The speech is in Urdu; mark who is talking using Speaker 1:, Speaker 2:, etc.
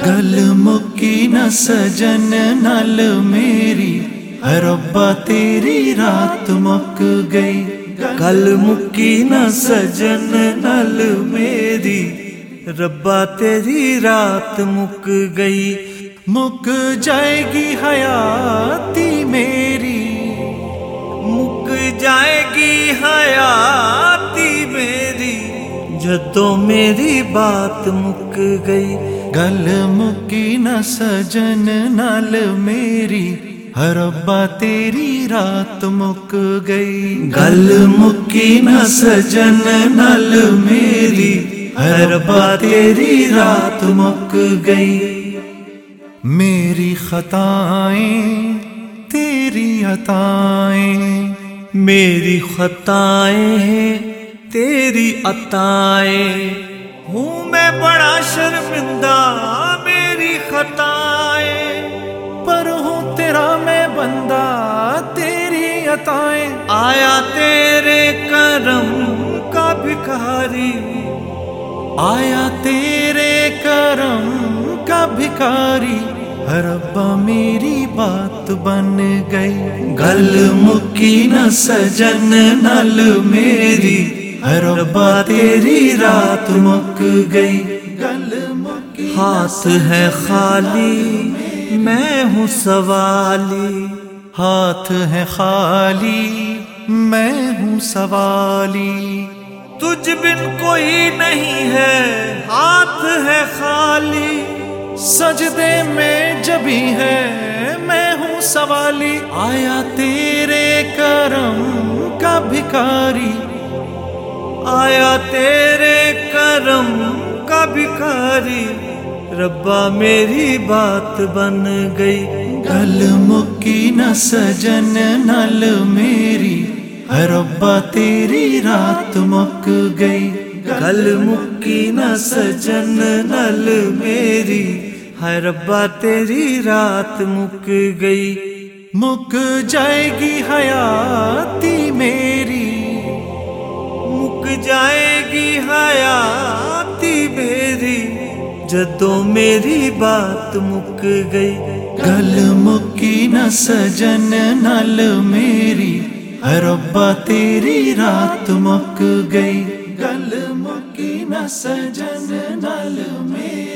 Speaker 1: گل مکی نہ سجن نل میری ربا تیری رات مک گئی گل مکی نہ سجن نل میری ربا تیری رات مک گئی مک جائے گی حیاتی میری مک جائے گی حیاتی میری جدو میری بات مک گئی گل مکی نہ سجن نال میری ربا تیری رات مک گئی گل مکی نہ سجن نال میری ربا تیری رات مک گئی میری خطائیں تیری عطائیں میری خطائیں ہیں تیری عطائیں ہوں میں بڑا شرمندہ میری خطائیں۔ پر ہوں تیرا میں بندہ، تیری عطائیں۔ آیا تیرے کرم کا بھکاری۔ آیا تیرے کرم کا بھکاری۔ ربا میری بات بن گئی۔ گل مکی نہ سجن، نل میری ربا تیری رات مک گئی۔ گل مکی ہاتھ ہے خالی، میں ہوں سوالی۔ ہاتھ ہے خالی، میں ہوں سوالی۔ تجھ بن کوئی نہیں ہے، ہاتھ ہے خالی۔ سجدے میں جبھی ہے، میں ہوں سوالی۔ آیا تیرے کرم کا بھکاری۔ آیا تیرے کرم کا بھکاری ربا میری بات بن گئی۔ گل مکی نہ سجن، نل میری۔ ربا تیری رات مک گئی۔ گل مکی نہ سجن، نل میری۔ ہے ربا تیری رات مک گئی۔ مک جائے گی حیاتی میری۔ مک جائے گی حیاتی میری۔ جدو میری بات مک گئی، گل مکی نہ سجن نل میری۔ ربا، تیری رات مک گئی، گل مکی نہ سجن نل میری۔